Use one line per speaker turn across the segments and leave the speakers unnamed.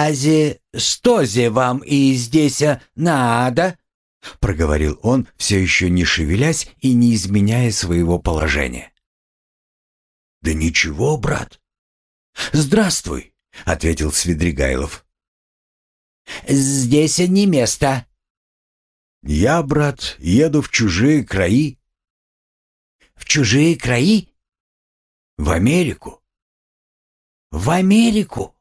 «Ази, что зе вам и здесь а, надо?» — проговорил он, все еще не шевелясь и не изменяя своего положения. «Да ничего, брат». «Здравствуй», — ответил Свидригайлов. «Здесь не место». «Я, брат, еду в чужие краи». «В чужие краи?» «В Америку». «В Америку?»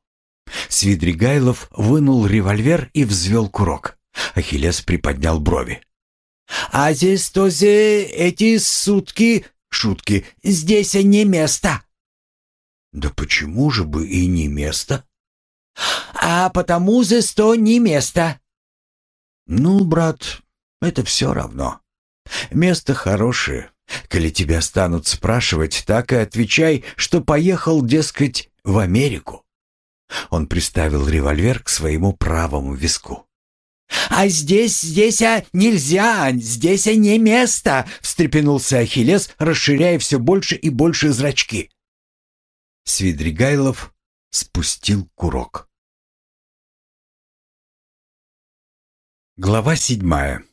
Свидригайлов вынул револьвер и взвел курок. Ахиллес приподнял брови. «А здесь тоже эти сутки, шутки, здесь не место». «Да почему же бы и не место?» «А потому здесь то не место». «Ну, брат, это все равно. Место хорошее. Коли тебя станут спрашивать, так и отвечай, что поехал, дескать, в Америку». Он приставил револьвер к своему правому виску. «А здесь, здесь, а нельзя, здесь а не место!» — встрепенулся Ахиллес, расширяя все больше и больше зрачки. Свидригайлов спустил курок. Глава седьмая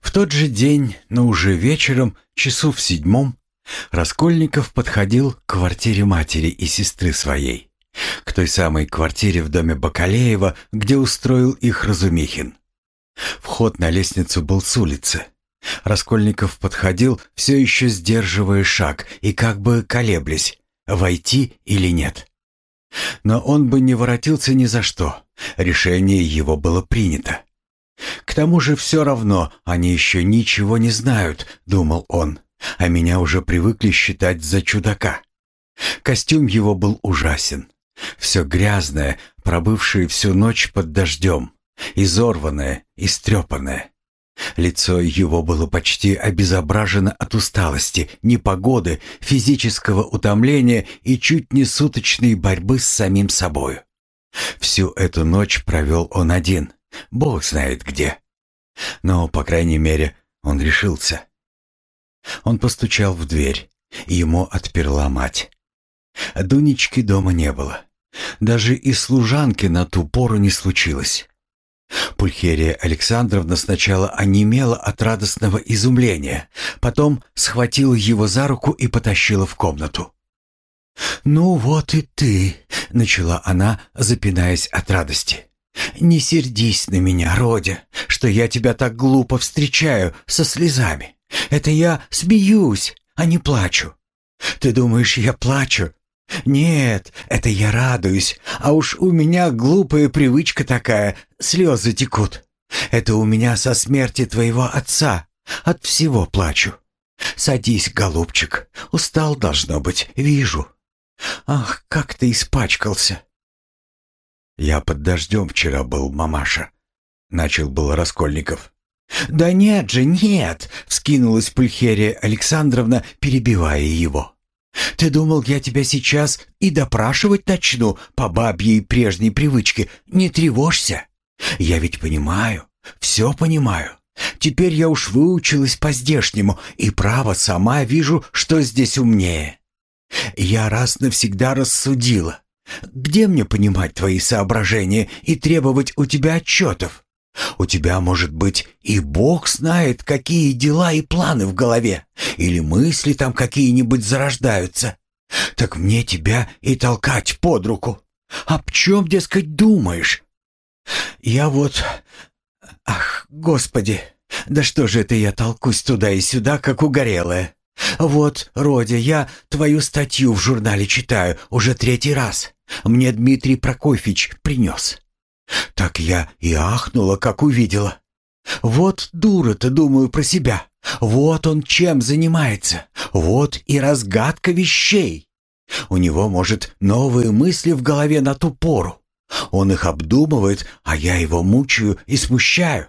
В тот же день, но уже вечером, часу в седьмом, Раскольников подходил к квартире матери и сестры своей, к той самой квартире в доме Бакалеева, где устроил их Разумихин. Вход на лестницу был с улицы. Раскольников подходил, все еще сдерживая шаг и как бы колеблясь, войти или нет. Но он бы не воротился ни за что. Решение его было принято. К тому же все равно они еще ничего не знают, думал он а меня уже привыкли считать за чудака. Костюм его был ужасен. Все грязное, пробывшее всю ночь под дождем, изорванное, истрепанное. Лицо его было почти обезображено от усталости, непогоды, физического утомления и чуть не суточной борьбы с самим собою. Всю эту ночь провел он один, бог знает где. Но, по крайней мере, он решился. Он постучал в дверь, ему отперла мать. Дунечки дома не было. Даже и служанки на ту пору не случилось. Пульхерия Александровна сначала онемела от радостного изумления, потом схватила его за руку и потащила в комнату. «Ну вот и ты», — начала она, запинаясь от радости. «Не сердись на меня, Родя, что я тебя так глупо встречаю со слезами. Это я смеюсь, а не плачу. Ты думаешь, я плачу? Нет, это я радуюсь, а уж у меня глупая привычка такая, слезы текут. Это у меня со смерти твоего отца, от всего плачу. Садись, голубчик, устал должно быть, вижу. Ах, как ты испачкался. Я под дождем вчера был, мамаша, начал был Раскольников. «Да нет же, нет!» — вскинулась Пульхерия Александровна, перебивая его. «Ты думал, я тебя сейчас и допрашивать начну по бабьей прежней привычке? Не тревожься! Я ведь понимаю, все понимаю. Теперь я уж выучилась по-здешнему, и право сама вижу, что здесь умнее. Я раз навсегда рассудила. Где мне понимать твои соображения и требовать у тебя отчетов? У тебя, может быть, и Бог знает, какие дела и планы в голове, или мысли там какие-нибудь зарождаются. Так мне тебя и толкать под руку. Об чем, дескать, думаешь? Я вот... Ах, Господи, да что же это я толкусь туда и сюда, как угорелая? Вот, Родя, я твою статью в журнале читаю уже третий раз. Мне Дмитрий Прокофьевич принес. Так я и ахнула, как увидела. Вот дура-то, думаю про себя. Вот он чем занимается. Вот и разгадка вещей. У него, может, новые мысли в голове на ту пору. Он их обдумывает, а я его мучаю и смущаю.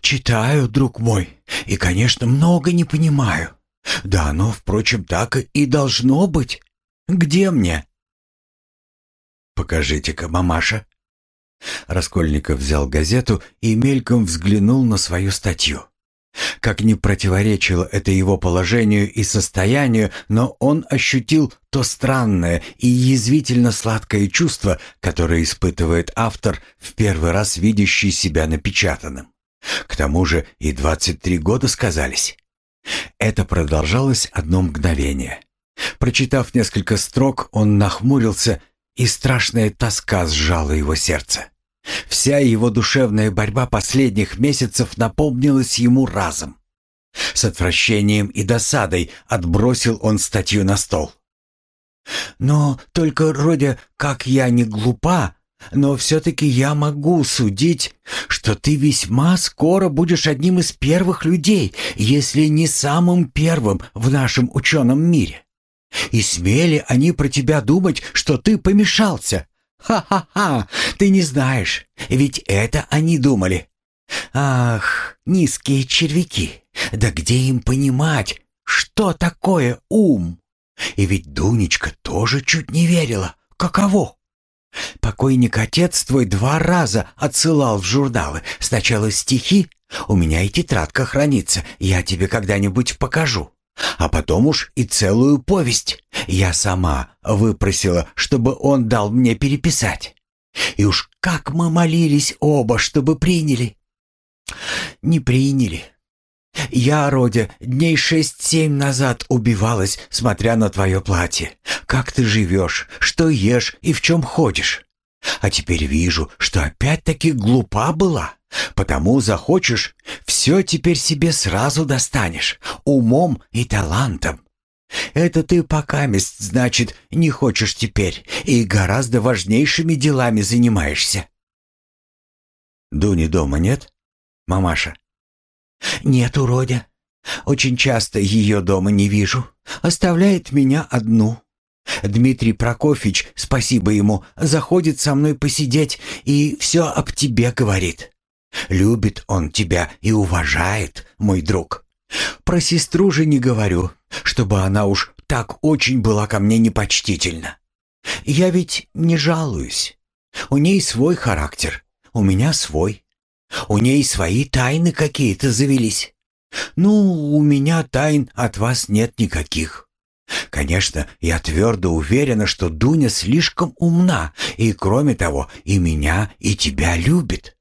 Читаю, друг мой, и, конечно, много не понимаю. Да оно, впрочем, так и должно быть. Где мне? Покажите-ка, мамаша. Раскольников взял газету и мельком взглянул на свою статью. Как ни противоречило это его положению и состоянию, но он ощутил то странное и язвительно сладкое чувство, которое испытывает автор, в первый раз видящий себя напечатанным. К тому же и 23 года сказались. Это продолжалось одно мгновение. Прочитав несколько строк, он нахмурился, и страшная тоска сжала его сердце. Вся его душевная борьба последних месяцев напомнилась ему разом. С отвращением и досадой отбросил он статью на стол. «Но только, Родя, как я не глупа, но все-таки я могу судить, что ты весьма скоро будешь одним из первых людей, если не самым первым в нашем ученом мире. И смели они про тебя думать, что ты помешался. Ха-ха-ха, ты не знаешь, ведь это они думали. Ах, низкие червяки, да где им понимать, что такое ум? И ведь Дунечка тоже чуть не верила. Каково? Покойник отец твой два раза отсылал в журналы. Сначала стихи, у меня и тетрадка хранится, я тебе когда-нибудь покажу. А потом уж и целую повесть. Я сама выпросила, чтобы он дал мне переписать. И уж как мы молились оба, чтобы приняли. Не приняли. Я, Родя, дней шесть-семь назад убивалась, смотря на твое платье. Как ты живешь, что ешь и в чем ходишь. А теперь вижу, что опять-таки глупа была. Потому захочешь, все теперь себе сразу достанешь, умом и талантом. Это ты пока мест, значит, не хочешь теперь и гораздо важнейшими делами занимаешься. Дуни дома нет, мамаша? Нет, уродя. Очень часто ее дома не вижу. Оставляет меня одну. Дмитрий Прокофьевич, спасибо ему, заходит со мной посидеть и все об тебе говорит. Любит он тебя и уважает, мой друг. Про сестру же не говорю, чтобы она уж так очень была ко мне непочтительна. Я ведь не жалуюсь. У ней свой характер, у меня свой. У ней свои тайны какие-то завелись. Ну, у меня тайн от вас нет никаких. Конечно, я твердо уверена, что Дуня слишком умна и, кроме того, и меня, и тебя любит.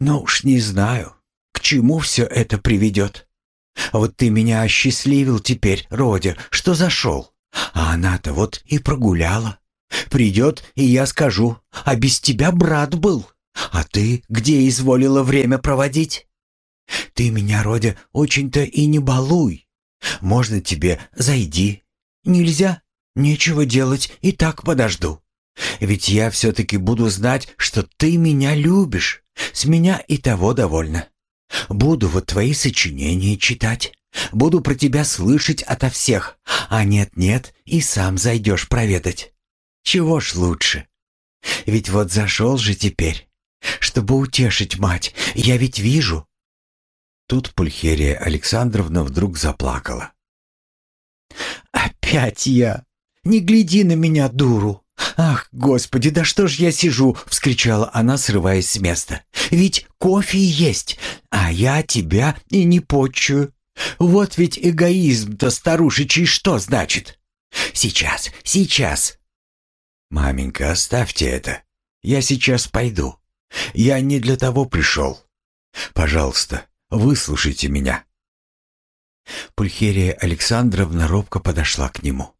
Но уж не знаю, к чему все это приведет. Вот ты меня осчастливил теперь, Родя, что зашел. А она-то вот и прогуляла. Придет, и я скажу, а без тебя брат был. А ты где изволила время проводить? Ты меня, Родя, очень-то и не балуй. Можно тебе зайди. Нельзя? Нечего делать, и так подожду. Ведь я все-таки буду знать, что ты меня любишь. С меня и того довольно. Буду вот твои сочинения читать. Буду про тебя слышать ото всех. А нет-нет, и сам зайдешь проведать. Чего ж лучше? Ведь вот зашел же теперь. Чтобы утешить мать, я ведь вижу. Тут Пульхерия Александровна вдруг заплакала. «Опять я! Не гляди на меня, дуру! «Ах, Господи, да что ж я сижу?» — вскричала она, срываясь с места. «Ведь кофе есть, а я тебя и не почую. Вот ведь эгоизм-то старушечий что значит? Сейчас, сейчас!» «Маменька, оставьте это. Я сейчас пойду. Я не для того пришел. Пожалуйста, выслушайте меня». Пульхерия Александровна робко подошла к нему.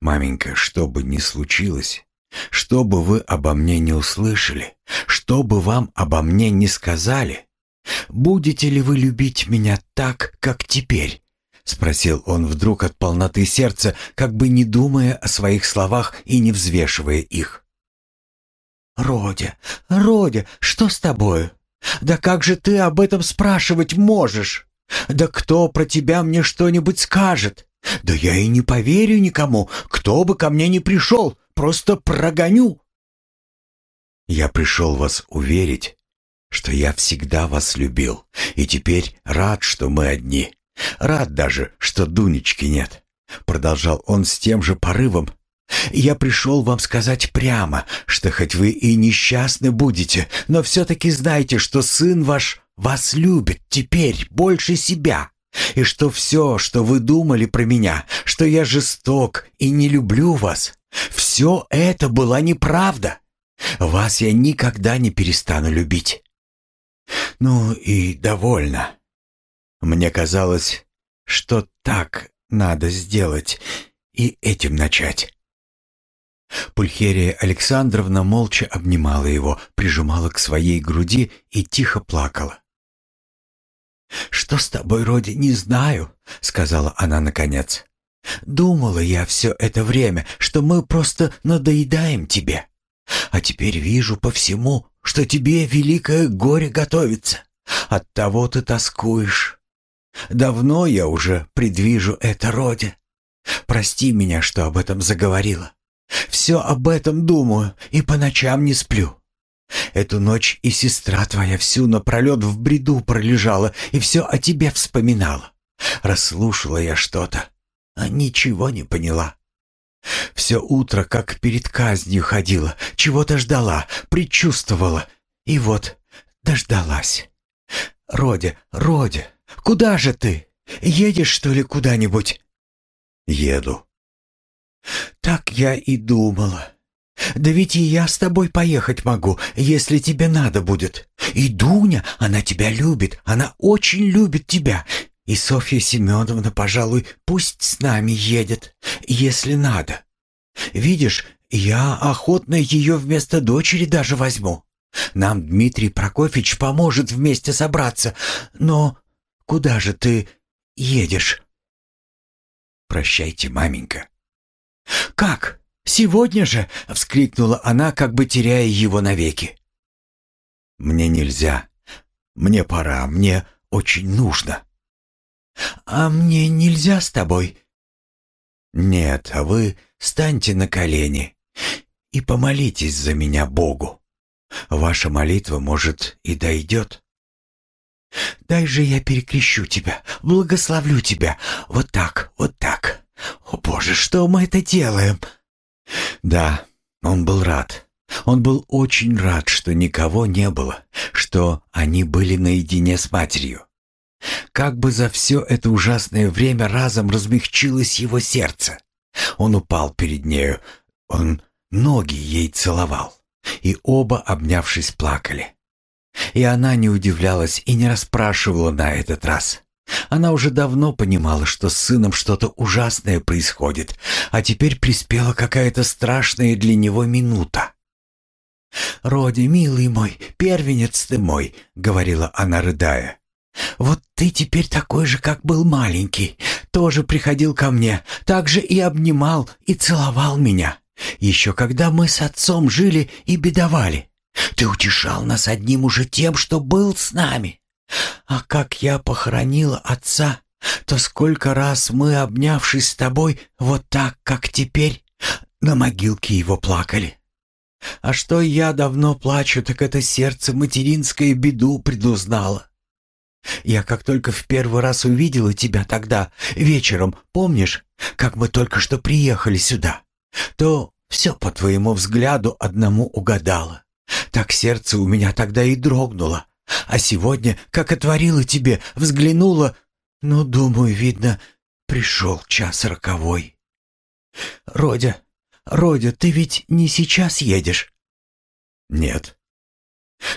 Маменька, что бы ни случилось, что бы вы обо мне не услышали, что бы вам обо мне не сказали, будете ли вы любить меня так, как теперь? Спросил он вдруг от полноты сердца, как бы не думая о своих словах и не взвешивая их. «Родя, Родя, что с тобою? Да как же ты об этом спрашивать можешь? Да кто про тебя мне что-нибудь скажет? Да я и не поверю никому, кто бы ко мне ни пришел, просто прогоню. Я пришел вас уверить, что я всегда вас любил, и теперь рад, что мы одни. Рад даже, что Дунечки нет. Продолжал он с тем же порывом. Я пришел вам сказать прямо, что хоть вы и несчастны будете, но все-таки знайте, что сын ваш вас любит теперь больше себя, и что все, что вы думали про меня, что я жесток и не люблю вас, все это была неправда. Вас я никогда не перестану любить. Ну и довольно. Мне казалось, что так надо сделать и этим начать. Пульхерия Александровна молча обнимала его, прижимала к своей груди и тихо плакала. «Что с тобой, Роди, не знаю», — сказала она наконец. «Думала я все это время, что мы просто надоедаем тебе. А теперь вижу по всему, что тебе великое горе готовится. Оттого ты тоскуешь. Давно я уже предвижу это, Роди. Прости меня, что об этом заговорила. Все об этом думаю и по ночам не сплю. Эту ночь и сестра твоя всю напролет в бреду пролежала и все о тебе вспоминала. Расслушала я что-то, а ничего не поняла. Все утро, как перед казнью ходила, чего-то ждала, предчувствовала, и вот дождалась. Родя, Родя, куда же ты? Едешь, что ли, куда-нибудь? Еду. Так я и думала. Да ведь и я с тобой поехать могу, если тебе надо будет. И Дуня, она тебя любит, она очень любит тебя. И Софья Семеновна, пожалуй, пусть с нами едет, если надо. Видишь, я охотно ее вместо дочери даже возьму. Нам Дмитрий Прокофьевич поможет вместе собраться. Но куда же ты едешь? Прощайте, маменька. «Как? Сегодня же?» — вскрикнула она, как бы теряя его навеки. «Мне нельзя. Мне пора. Мне очень нужно». «А мне нельзя с тобой?» «Нет, а вы станьте на колени и помолитесь за меня Богу. Ваша молитва, может, и дойдет». «Дай же я перекрещу тебя, благословлю тебя. Вот так, вот так. «О, Боже, что мы это делаем?» Да, он был рад. Он был очень рад, что никого не было, что они были наедине с матерью. Как бы за все это ужасное время разом размягчилось его сердце. Он упал перед нею, он ноги ей целовал, и оба, обнявшись, плакали. И она не удивлялась и не расспрашивала на этот раз. Она уже давно понимала, что с сыном что-то ужасное происходит, а теперь приспела какая-то страшная для него минута. «Роди, милый мой, первенец ты мой», — говорила она, рыдая. «Вот ты теперь такой же, как был маленький, тоже приходил ко мне, так же и обнимал, и целовал меня. Еще когда мы с отцом жили и бедовали. Ты утешал нас одним уже тем, что был с нами. А как я похоронила отца, то сколько раз мы, обнявшись с тобой, вот так, как теперь, на могилке его плакали. А что я давно плачу, так это сердце материнское беду предузнало. Я как только в первый раз увидела тебя тогда, вечером, помнишь, как мы только что приехали сюда, то все по твоему взгляду одному угадала. Так сердце у меня тогда и дрогнуло, а сегодня, как отворила тебе, взглянула, ну, думаю, видно, пришел час роковой. Родя, Родя, ты ведь не сейчас едешь? Нет.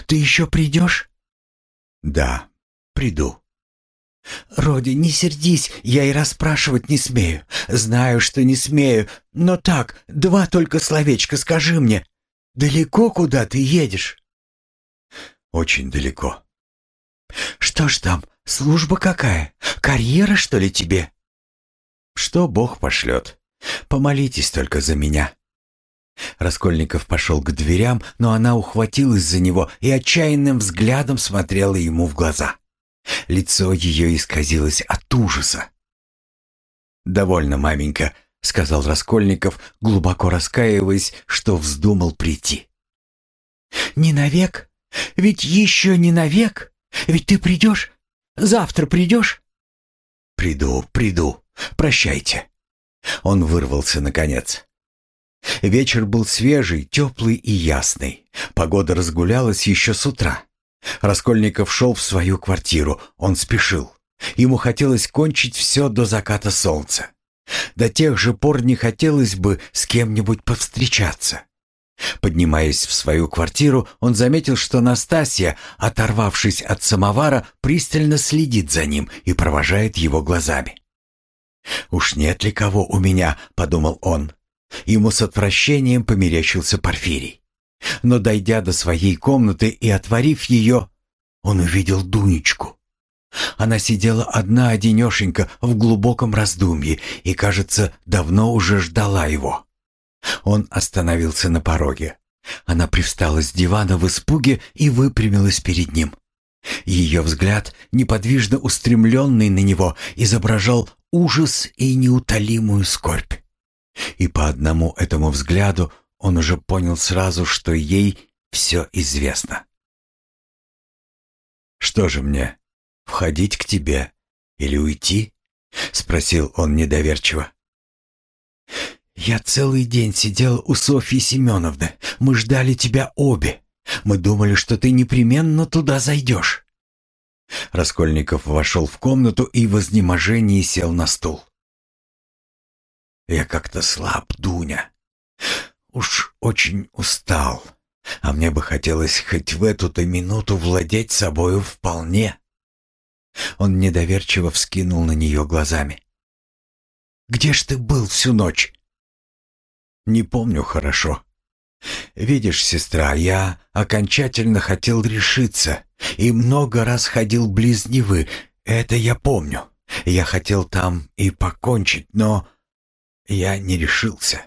Ты еще придешь? Да, приду. Роди, не сердись, я и расспрашивать не смею. Знаю, что не смею, но так, два только словечка скажи мне. Далеко куда ты едешь? Очень далеко. Что ж там, служба какая? Карьера, что ли, тебе? Что Бог пошлет. Помолитесь только за меня. Раскольников пошел к дверям, но она ухватилась за него и отчаянным взглядом смотрела ему в глаза. Лицо ее исказилось от ужаса. «Довольно, маменька», — сказал Раскольников, глубоко раскаиваясь, что вздумал прийти. «Не навек?» Ведь еще не навек. Ведь ты придешь? Завтра придешь?» «Приду, приду. Прощайте». Он вырвался наконец. Вечер был свежий, теплый и ясный. Погода разгулялась еще с утра. Раскольников шел в свою квартиру, он спешил. Ему хотелось кончить все до заката солнца. До тех же пор не хотелось бы с кем-нибудь повстречаться. Поднимаясь в свою квартиру, он заметил, что Настасья, оторвавшись от самовара, пристально следит за ним и провожает его глазами. «Уж нет ли кого у меня?» — подумал он. Ему с отвращением померещился Порфирий. Но, дойдя до своей комнаты и отворив ее, он увидел Дунечку. Она сидела одна-одинешенька в глубоком раздумье и, кажется, давно уже ждала его. Он остановился на пороге. Она привстала с дивана в испуге и выпрямилась перед ним. Ее взгляд, неподвижно устремленный на него, изображал ужас и неутолимую скорбь. И по одному этому взгляду он уже понял сразу, что ей все известно. «Что же мне, входить к тебе или уйти?» — спросил он недоверчиво. «Я целый день сидел у Софьи Семеновны. Мы ждали тебя обе. Мы думали, что ты непременно туда зайдешь». Раскольников вошел в комнату и в изнеможении сел на стул. «Я как-то слаб, Дуня. Уж очень устал. А мне бы хотелось хоть в эту-то минуту владеть собою вполне». Он недоверчиво вскинул на нее глазами. «Где ж ты был всю ночь?» Не помню хорошо. Видишь, сестра, я окончательно хотел решиться и много раз ходил близ Невы. Это я помню. Я хотел там и покончить, но я не решился,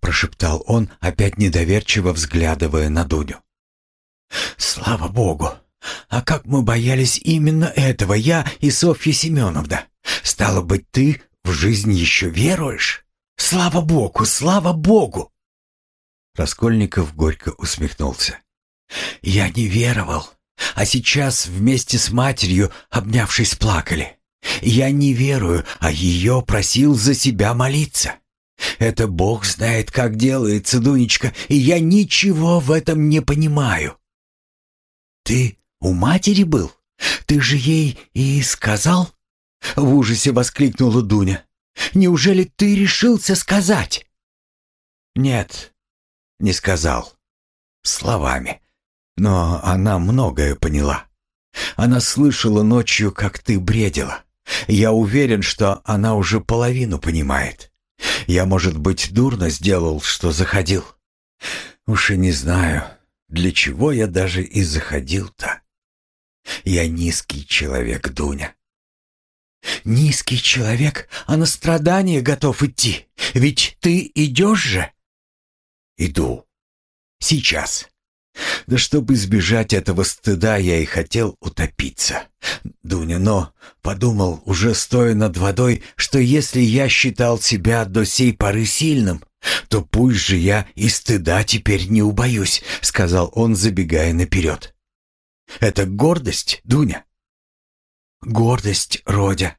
прошептал он, опять недоверчиво взглядывая на Дуню. Слава богу. А как мы боялись именно этого, я и Софья Семеновна. Стало быть, ты в жизнь еще веруешь? Слава Богу, слава Богу!» Раскольников горько усмехнулся. «Я не веровал, а сейчас вместе с матерью, обнявшись, плакали. Я не верую, а ее просил за себя молиться. Это Бог знает, как делается, Дунечка, и я ничего в этом не понимаю». «Ты у матери был? Ты же ей и сказал?» В ужасе воскликнула Дуня. Неужели ты решился сказать?» «Нет, не сказал. Словами. Но она многое поняла. Она слышала ночью, как ты бредила. Я уверен, что она уже половину понимает. Я, может быть, дурно сделал, что заходил. Уж и не знаю, для чего я даже и заходил-то. Я низкий человек, Дуня. Низкий человек, а на страдания готов идти. Ведь ты идешь же? Иду. Сейчас. Да чтобы избежать этого стыда, я и хотел утопиться. Дуня, но подумал, уже стоя над водой, что если я считал себя до сей поры сильным, то пусть же я и стыда теперь не убоюсь, сказал он, забегая наперед. Это гордость, Дуня? Гордость, Родя.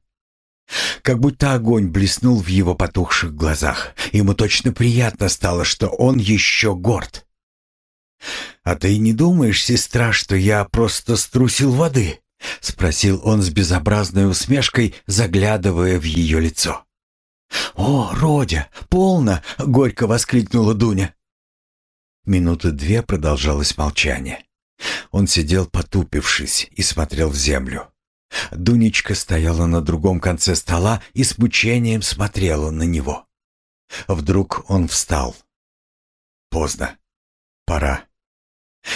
Как будто огонь блеснул в его потухших глазах. Ему точно приятно стало, что он еще горд. «А ты не думаешь, сестра, что я просто струсил воды?» — спросил он с безобразной усмешкой, заглядывая в ее лицо. «О, Родя, полно!» — горько воскликнула Дуня. Минуты две продолжалось молчание. Он сидел потупившись и смотрел в землю. Дунечка стояла на другом конце стола и с мучением смотрела на него. Вдруг он встал. Поздно. Пора.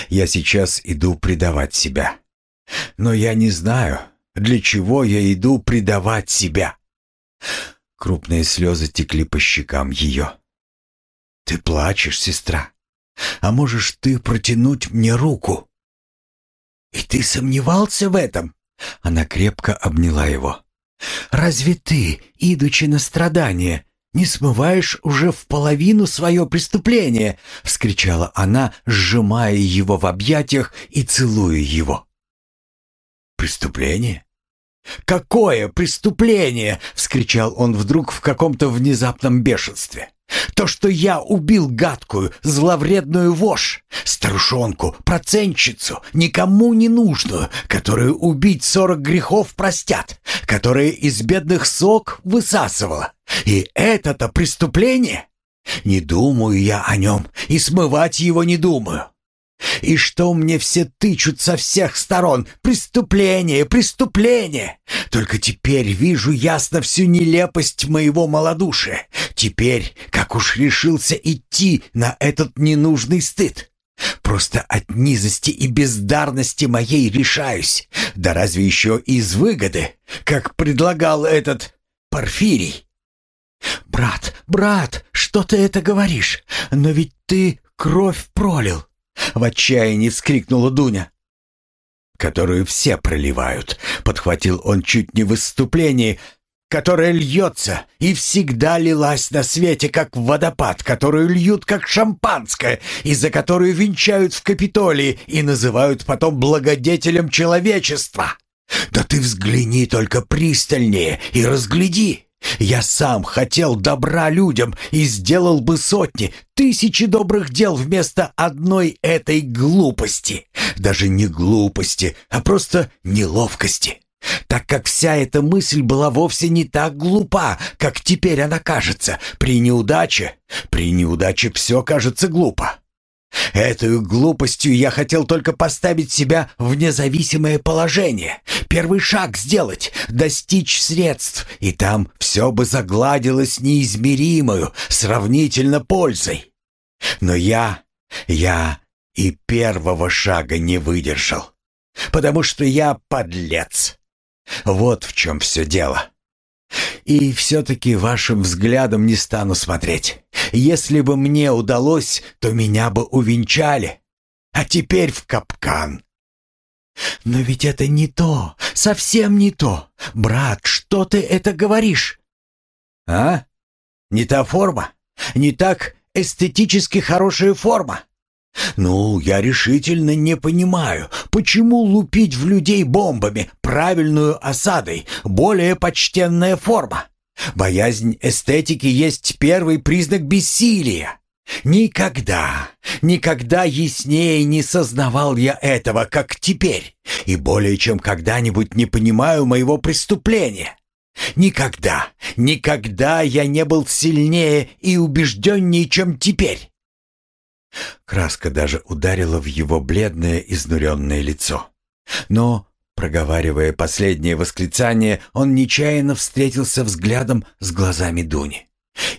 Я сейчас иду предавать себя. Но я не знаю, для чего я иду предавать себя. Крупные слезы текли по щекам ее. Ты плачешь, сестра. А можешь ты протянуть мне руку? И ты сомневался в этом? Она крепко обняла его. «Разве ты, идучи на страдания, не смываешь уже в половину свое преступление?» — вскричала она, сжимая его в объятиях и целуя его. «Преступление? Какое преступление?» — вскричал он вдруг в каком-то внезапном бешенстве. То, что я убил гадкую, зловредную вошь, старушонку, процентщицу, никому не нужную, которую убить сорок грехов простят, которая из бедных сок высасывала. И это-то преступление? Не думаю я о нем, и смывать его не думаю. И что мне все тычут со всех сторон? Преступление, преступление! Только теперь вижу ясно всю нелепость моего малодушия. Теперь, как уж решился идти на этот ненужный стыд. Просто от низости и бездарности моей решаюсь. Да разве еще из выгоды, как предлагал этот Порфирий? «Брат, брат, что ты это говоришь? Но ведь ты кровь пролил. В отчаянии вскрикнула Дуня. «Которую все проливают», — подхватил он чуть не в выступлении, «которая льется и всегда лилась на свете, как водопад, которую льют, как шампанское, и за которую венчают в Капитолии и называют потом благодетелем человечества. Да ты взгляни только пристальнее и разгляди». Я сам хотел добра людям и сделал бы сотни, тысячи добрых дел вместо одной этой глупости. Даже не глупости, а просто неловкости. Так как вся эта мысль была вовсе не так глупа, как теперь она кажется. При неудаче, при неудаче все кажется глупо. Этой глупостью я хотел только поставить себя в независимое положение, первый шаг сделать, достичь средств, и там все бы загладилось неизмеримую, сравнительно пользой. Но я, я и первого шага не выдержал, потому что я подлец. Вот в чем все дело. И все-таки вашим взглядом не стану смотреть. Если бы мне удалось, то меня бы увенчали. А теперь в капкан. Но ведь это не то, совсем не то. Брат, что ты это говоришь? А? Не та форма? Не так эстетически хорошая форма? «Ну, я решительно не понимаю, почему лупить в людей бомбами, правильную осадой, более почтенная форма? Боязнь эстетики есть первый признак бессилия. Никогда, никогда яснее не сознавал я этого, как теперь, и более чем когда-нибудь не понимаю моего преступления. Никогда, никогда я не был сильнее и убежденнее, чем теперь. Краска даже ударила в его бледное, изнуренное лицо. Но, проговаривая последнее восклицание, он нечаянно встретился взглядом с глазами Дуни.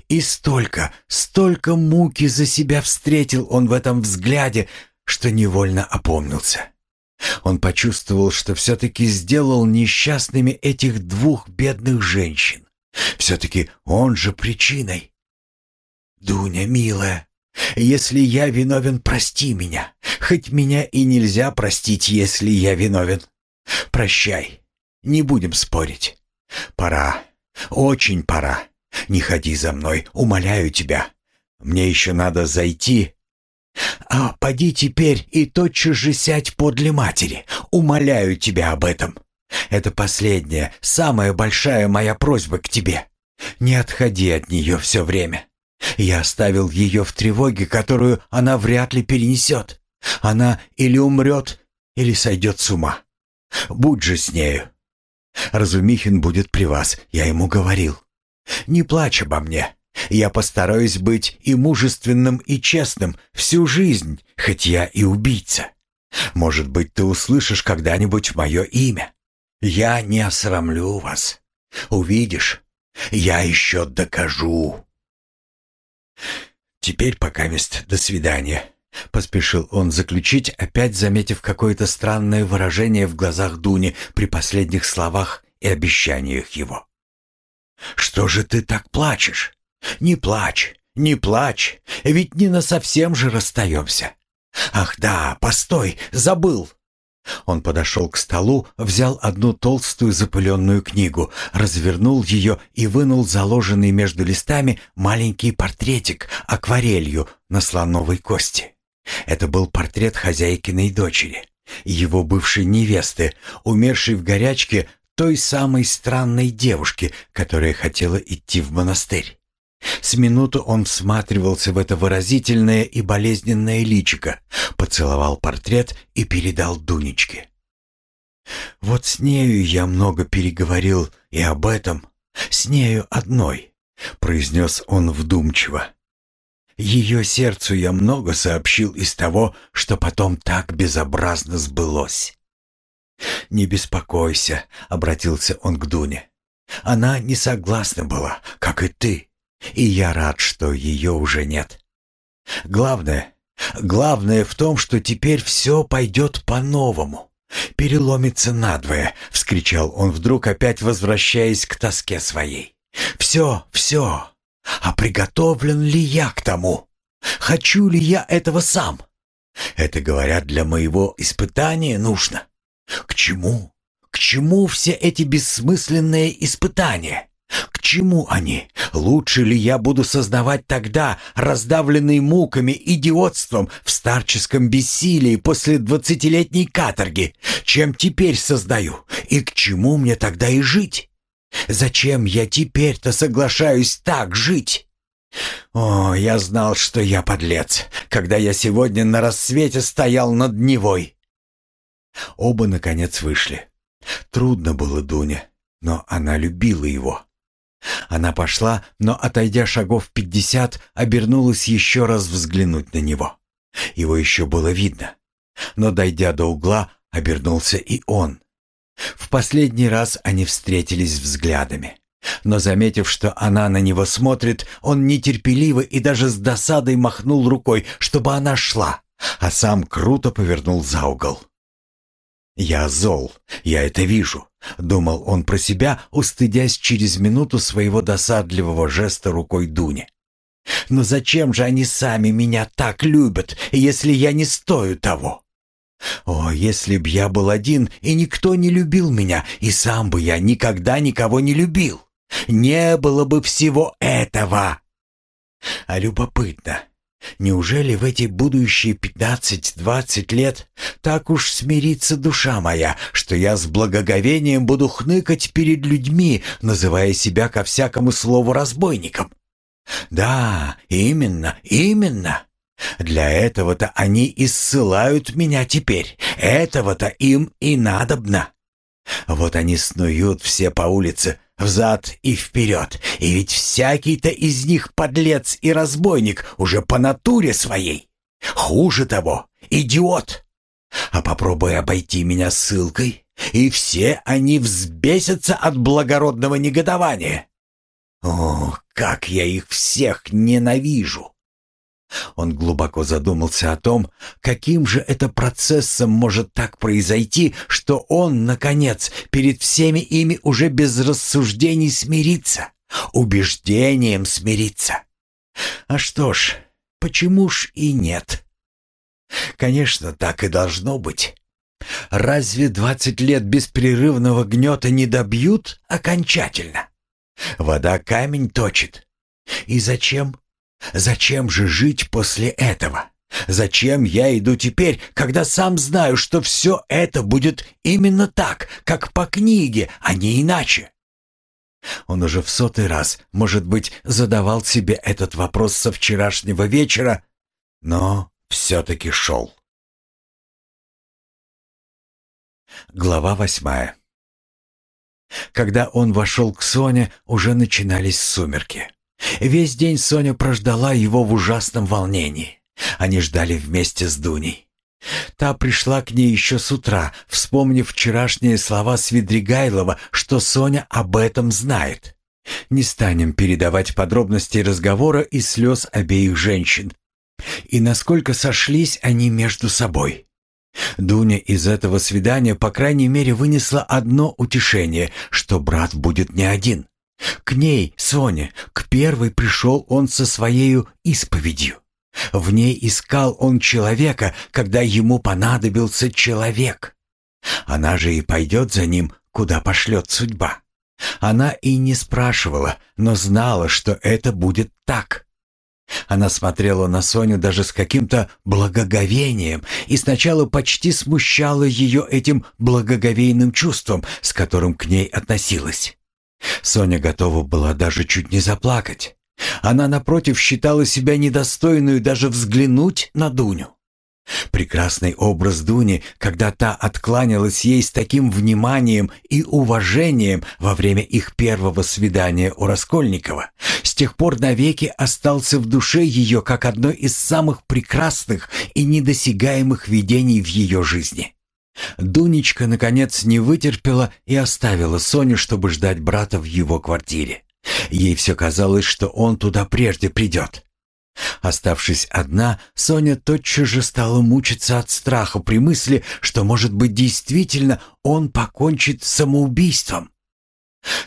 И столько, столько муки за себя встретил он в этом взгляде, что невольно опомнился. Он почувствовал, что все-таки сделал несчастными этих двух бедных женщин. Все-таки он же причиной. «Дуня, милая, если я виновен, прости меня. Хоть меня и нельзя простить, если я виновен. Прощай. Не будем спорить. Пора. Очень пора. Не ходи за мной, умоляю тебя. Мне еще надо зайти. А поди теперь и тотчас же сядь подле матери. Умоляю тебя об этом. Это последняя, самая большая моя просьба к тебе. Не отходи от нее все время. Я оставил ее в тревоге, которую она вряд ли перенесет. Она или умрет, или сойдет с ума. Будь же с нею. Разумихин будет при вас, я ему говорил. Не плачь обо мне. Я постараюсь быть и мужественным, и честным всю жизнь, хоть я и убийца. Может быть, ты услышишь когда-нибудь мое имя. Я не осрамлю вас. Увидишь, я еще докажу. «Теперь пока мест до свидания», — поспешил он заключить, опять заметив какое-то странное выражение в глазах Дуни при последних словах и обещаниях его. «Что же ты так плачешь? Не плачь, не плачь, ведь не на совсем же расстаемся. Ах да, постой, забыл. Он подошел к столу, взял одну толстую запыленную книгу, развернул ее и вынул заложенный между листами маленький портретик акварелью на слоновой кости. Это был портрет хозяйкиной дочери, его бывшей невесты, умершей в горячке той самой странной девушки, которая хотела идти в монастырь. С минуту он всматривался в это выразительное и болезненное личико, поцеловал портрет и передал Дунечке. «Вот с нею я много переговорил и об этом, с нею одной», — произнес он вдумчиво. «Ее сердцу я много сообщил из того, что потом так безобразно сбылось». «Не беспокойся», — обратился он к Дуне. «Она не согласна была, как и ты, и я рад, что ее уже нет. Главное, главное в том, что теперь все пойдет по-новому. Переломится надвое», — вскричал он вдруг, опять возвращаясь к тоске своей. «Все, все. А приготовлен ли я к тому? Хочу ли я этого сам? Это, говорят, для моего испытания нужно. К чему? К чему все эти бессмысленные испытания? К чему они? Лучше ли я буду сознавать тогда, раздавленный муками, идиотством, в старческом бессилии после двадцатилетней каторги, чем теперь создаю? И к чему мне тогда и жить? Зачем я теперь-то соглашаюсь так жить? О, я знал, что я подлец, когда я сегодня на рассвете стоял над Невой. Оба, наконец, вышли. Трудно было Дуне, но она любила его. Она пошла, но, отойдя шагов пятьдесят, обернулась еще раз взглянуть на него. Его еще было видно. Но, дойдя до угла, обернулся и он. В последний раз они встретились взглядами. Но, заметив, что она на него смотрит, он нетерпеливо и даже с досадой махнул рукой, чтобы она шла, а сам круто повернул за угол. «Я зол, я это вижу», — думал он про себя, устыдясь через минуту своего досадливого жеста рукой Дуни. «Но зачем же они сами меня так любят, если я не стою того?» «О, если б я был один, и никто не любил меня, и сам бы я никогда никого не любил! Не было бы всего этого!» А любопытно, Неужели в эти будущие пятнадцать-двадцать лет так уж смирится душа моя, что я с благоговением буду хныкать перед людьми, называя себя ко всякому слову разбойником? Да, именно, именно. Для этого-то они и ссылают меня теперь. Этого-то им и надобно. Вот они снуют все по улице, взад и вперед, и ведь всякий-то из них подлец и разбойник уже по натуре своей. Хуже того, идиот. А попробуй обойти меня ссылкой, и все они взбесятся от благородного негодования. О, как я их всех ненавижу! Он глубоко задумался о том, каким же это процессом может так произойти, что он, наконец, перед всеми ими уже без рассуждений смирится, убеждением смирится. А что ж, почему ж и нет? Конечно, так и должно быть. Разве двадцать лет беспрерывного гнета не добьют окончательно? Вода камень точит. И зачем? Зачем же жить после этого? Зачем я иду теперь, когда сам знаю, что все это будет именно так, как по книге, а не иначе? Он уже в сотый раз, может быть, задавал себе этот вопрос со вчерашнего вечера, но все-таки шел. Глава восьмая Когда он вошел к Соне, уже начинались сумерки. Весь день Соня прождала его в ужасном волнении. Они ждали вместе с Дуней. Та пришла к ней еще с утра, вспомнив вчерашние слова Свидригайлова, что Соня об этом знает. Не станем передавать подробности разговора и слез обеих женщин. И насколько сошлись они между собой. Дуня из этого свидания, по крайней мере, вынесла одно утешение, что брат будет не один. К ней, Соне, к первой пришел он со своею исповедью. В ней искал он человека, когда ему понадобился человек. Она же и пойдет за ним, куда пошлет судьба. Она и не спрашивала, но знала, что это будет так. Она смотрела на Соню даже с каким-то благоговением и сначала почти смущала ее этим благоговейным чувством, с которым к ней относилась. Соня готова была даже чуть не заплакать. Она, напротив, считала себя недостойную даже взглянуть на Дуню. Прекрасный образ Дуни, когда та откланялась ей с таким вниманием и уважением во время их первого свидания у Раскольникова, с тех пор навеки остался в душе ее как одно из самых прекрасных и недосягаемых видений в ее жизни. Дунечка, наконец, не вытерпела и оставила Соню, чтобы ждать брата в его квартире. Ей все казалось, что он туда прежде придет. Оставшись одна, Соня тотчас же стала мучиться от страха при мысли, что, может быть, действительно он покончит самоубийством.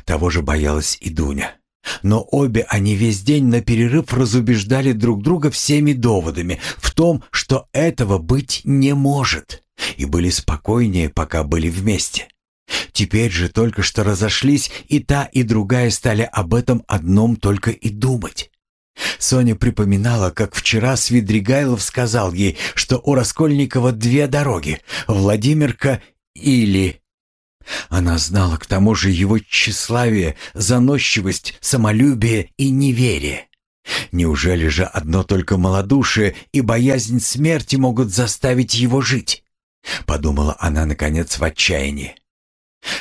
Того же боялась и Дуня. Но обе они весь день на перерыв разубеждали друг друга всеми доводами в том, что этого быть не может, и были спокойнее, пока были вместе. Теперь же только что разошлись, и та, и другая стали об этом одном только и думать. Соня припоминала, как вчера Свидригайлов сказал ей, что у Раскольникова две дороги — Владимирка или... Она знала к тому же его тщеславие, заносчивость, самолюбие и неверие. Неужели же одно только малодушие и боязнь смерти могут заставить его жить? Подумала она, наконец, в отчаянии.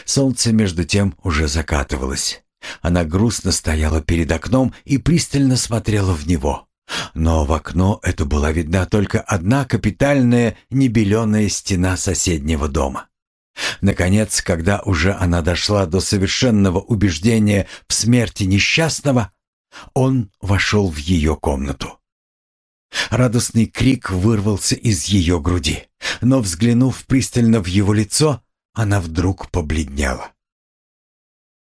Солнце, между тем, уже закатывалось. Она грустно стояла перед окном и пристально смотрела в него. Но в окно это была видна только одна капитальная небеленая стена соседнего дома. Наконец, когда уже она дошла до совершенного убеждения в смерти несчастного, он вошел в ее комнату. Радостный крик вырвался из ее груди, но, взглянув пристально в его лицо, она вдруг побледнела.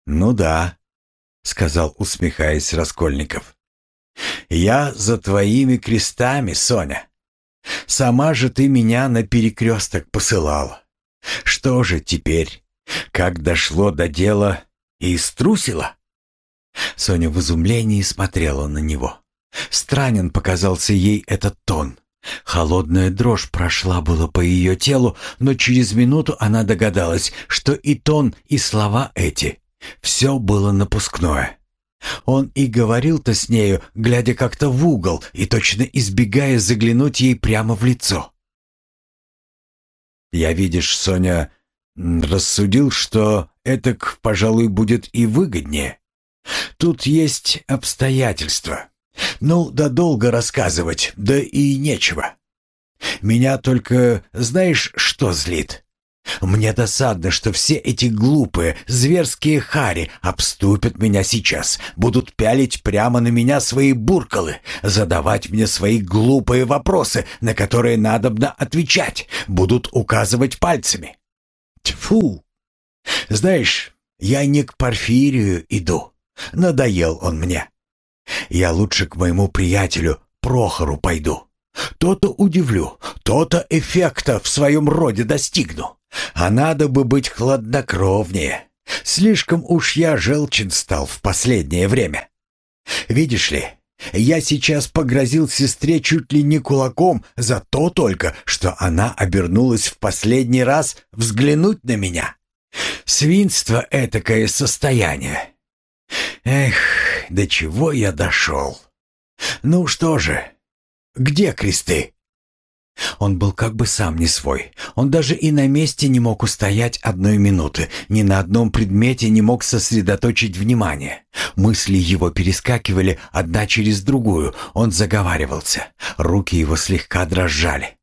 «Ну да», — сказал, усмехаясь Раскольников. «Я за твоими крестами, Соня. Сама же ты меня на перекресток посылала. Что же теперь, как дошло до дела и струсила?» Соня в изумлении смотрела на него. Странен показался ей этот тон. Холодная дрожь прошла было по ее телу, но через минуту она догадалась, что и тон, и слова эти все было напускное. Он и говорил-то с нею, глядя как-то в угол и точно избегая заглянуть ей прямо в лицо. «Я, видишь, Соня, рассудил, что это, пожалуй, будет и выгоднее. Тут есть обстоятельства. Ну, да долго рассказывать, да и нечего. Меня только знаешь, что злит? Мне досадно, что все эти глупые, зверские хари обступят меня сейчас, будут пялить прямо на меня свои буркалы, задавать мне свои глупые вопросы, на которые надобно отвечать, будут указывать пальцами. Тьфу! Знаешь, я не к Порфирию иду. Надоел он мне. Я лучше к моему приятелю Прохору пойду. То-то удивлю, то-то эффекта в своем роде достигну. А надо бы быть хладнокровнее. Слишком уж я желчен стал в последнее время. Видишь ли, я сейчас погрозил сестре чуть ли не кулаком за то только, что она обернулась в последний раз взглянуть на меня. Свинство этакое состояние. Эх, до чего я дошел. Ну что же, где кресты? Он был как бы сам не свой. Он даже и на месте не мог устоять одной минуты, ни на одном предмете не мог сосредоточить внимание. Мысли его перескакивали одна через другую, он заговаривался, руки его слегка дрожали.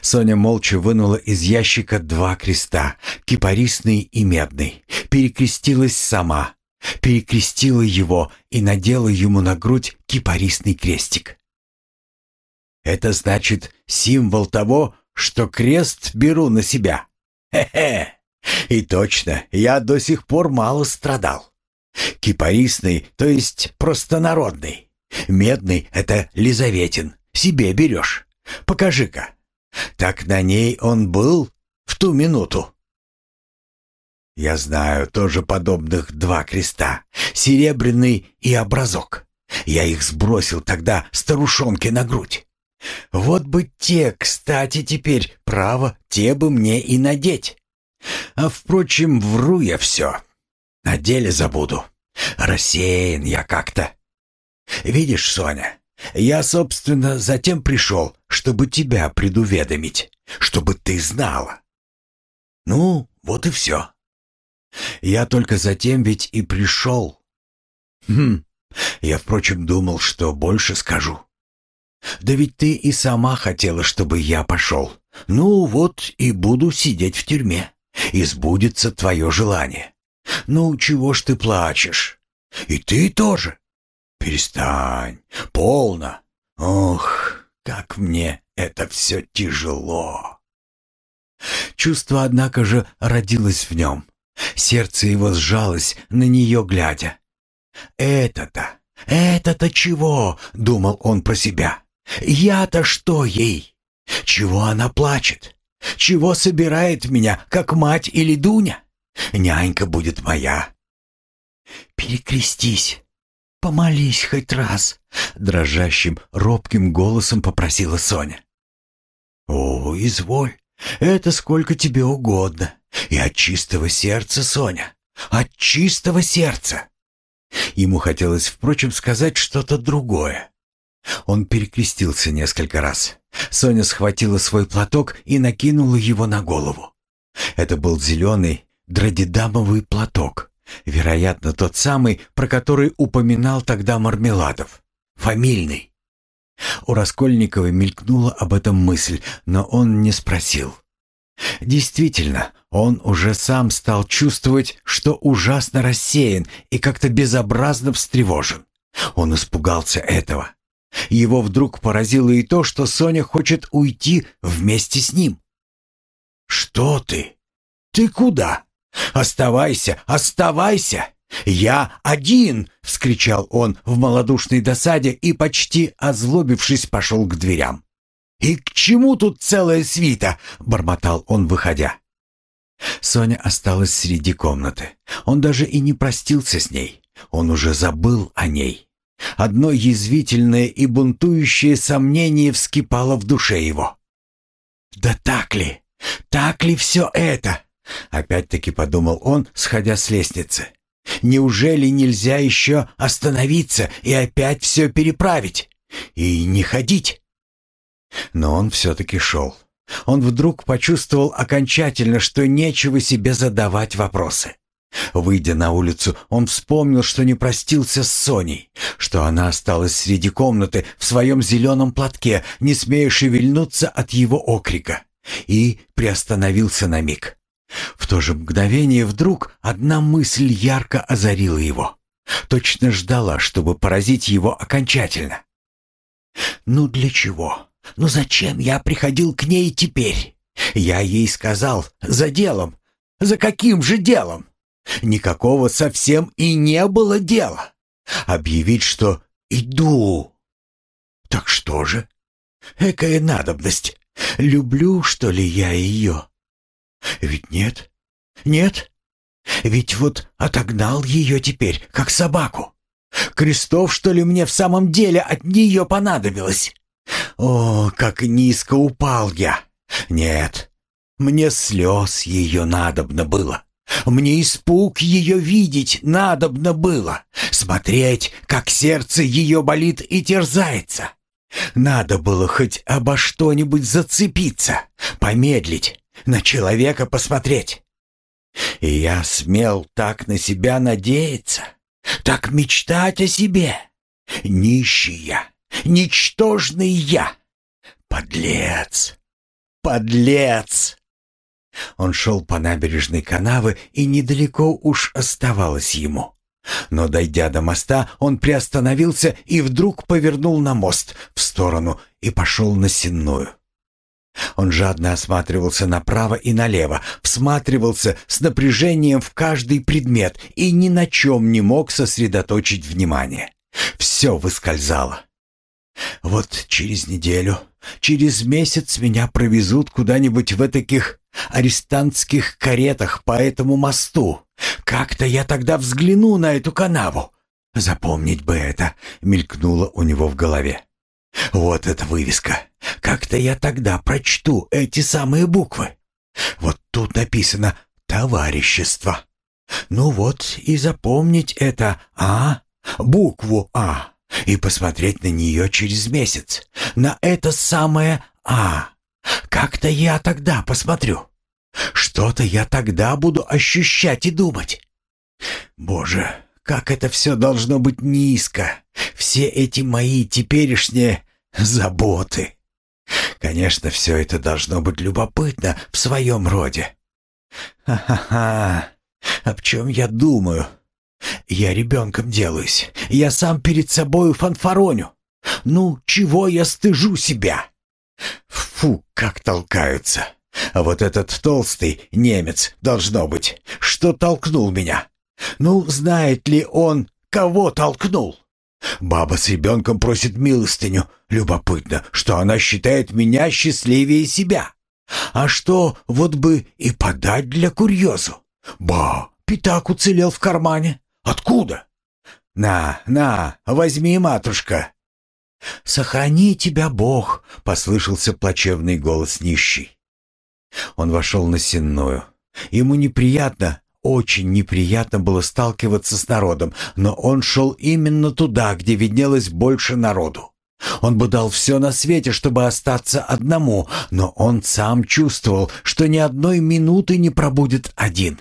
Соня молча вынула из ящика два креста, кипарисный и медный, перекрестилась сама, перекрестила его и надела ему на грудь кипарисный крестик. Это значит символ того, что крест беру на себя. Хе-хе. И точно, я до сих пор мало страдал. Кипарисный, то есть простонародный. Медный — это Лизаветин. Себе берешь. Покажи-ка. Так на ней он был в ту минуту. Я знаю тоже подобных два креста. Серебряный и образок. Я их сбросил тогда старушонке на грудь. Вот бы те, кстати, теперь, право, те бы мне и надеть. А, впрочем, вру я все. На деле забуду. Рассеян я как-то. Видишь, Соня, я, собственно, затем пришел, чтобы тебя предуведомить, чтобы ты знала. Ну, вот и все. Я только затем ведь и пришел. Хм, я, впрочем, думал, что больше скажу. Да ведь ты и сама хотела, чтобы я пошел. Ну вот и буду сидеть в тюрьме. И сбудется твое желание. Ну, чего ж ты плачешь? И ты тоже. Перестань, полно. Ох, как мне это все тяжело. Чувство, однако же, родилось в нем. Сердце его сжалось, на нее глядя. «Это-то, это-то чего?» — думал он про себя. «Я-то что ей? Чего она плачет? Чего собирает меня, как мать или Дуня? Нянька будет моя». «Перекрестись, помолись хоть раз», — дрожащим, робким голосом попросила Соня. «О, изволь, это сколько тебе угодно. И от чистого сердца, Соня, от чистого сердца. Ему хотелось, впрочем, сказать что-то другое. Он перекрестился несколько раз. Соня схватила свой платок и накинула его на голову. Это был зеленый дродидамовый платок, вероятно, тот самый, про который упоминал тогда Мармеладов. Фамильный. У Раскольникова мелькнула об этом мысль, но он не спросил. Действительно, он уже сам стал чувствовать, что ужасно рассеян и как-то безобразно встревожен. Он испугался этого. Его вдруг поразило и то, что Соня хочет уйти вместе с ним. «Что ты? Ты куда? Оставайся, оставайся! Я один!» — вскричал он в малодушной досаде и, почти озлобившись, пошел к дверям. «И к чему тут целая свита?» — бормотал он, выходя. Соня осталась среди комнаты. Он даже и не простился с ней. Он уже забыл о ней. Одно язвительное и бунтующее сомнение вскипало в душе его. «Да так ли? Так ли все это?» Опять-таки подумал он, сходя с лестницы. «Неужели нельзя еще остановиться и опять все переправить? И не ходить?» Но он все-таки шел. Он вдруг почувствовал окончательно, что нечего себе задавать вопросы. Выйдя на улицу, он вспомнил, что не простился с Соней, что она осталась среди комнаты в своем зеленом платке, не смея шевельнуться от его окрика, и приостановился на миг. В то же мгновение вдруг одна мысль ярко озарила его. Точно ждала, чтобы поразить его окончательно. «Ну для чего? Но зачем я приходил к ней теперь? Я ей сказал, за делом. За каким же делом? Никакого совсем и не было дела. Объявить, что иду. Так что же? Экая надобность. Люблю, что ли, я ее? Ведь нет. Нет. Ведь вот отогнал ее теперь, как собаку. Крестов, что ли, мне в самом деле от нее понадобилось? О, как низко упал я! Нет, мне слез ее надобно было. Мне испуг ее видеть надобно было. Смотреть, как сердце ее болит и терзается. Надо было хоть обо что-нибудь зацепиться, помедлить, на человека посмотреть. И я смел так на себя надеяться, так мечтать о себе. Нищий я, Ничтожный я! Подлец! Подлец!» Он шел по набережной канавы, и недалеко уж оставалось ему. Но, дойдя до моста, он приостановился и вдруг повернул на мост в сторону и пошел на Сенную. Он жадно осматривался направо и налево, всматривался с напряжением в каждый предмет и ни на чем не мог сосредоточить внимание. Все выскользало. Вот через неделю, через месяц меня провезут куда-нибудь в таких арестантских каретах по этому мосту. Как-то я тогда взгляну на эту канаву. Запомнить бы это, мелькнуло у него в голове. Вот эта вывеска. Как-то я тогда прочту эти самые буквы. Вот тут написано «Товарищество». Ну вот и запомнить это «А», букву «А». и посмотреть на нее через месяц, на это самое «А». Как-то я тогда посмотрю. Что-то я тогда буду ощущать и думать. Боже, как это все должно быть низко. Все эти мои теперешние заботы. Конечно, все это должно быть любопытно в своем роде. Ха-ха-ха. Об чем я думаю? Я ребенком делаюсь. Я сам перед собою фанфароню. Ну, чего я стыжу себя? Фу, как толкаются. А вот этот толстый немец, должно быть, что толкнул меня. Ну, знает ли он, кого толкнул? Баба с ребенком просит милостыню. Любопытно, что она считает меня счастливее себя. А что, вот бы и подать для курьезу? Ба, пятак уцелел в кармане. Откуда? На, на, возьми, матушка. «Сохрани тебя, Бог!» — послышался плачевный голос нищий. Он вошел на сенную. Ему неприятно, очень неприятно было сталкиваться с народом, но он шел именно туда, где виднелось больше народу. Он бы дал все на свете, чтобы остаться одному, но он сам чувствовал, что ни одной минуты не пробудет один.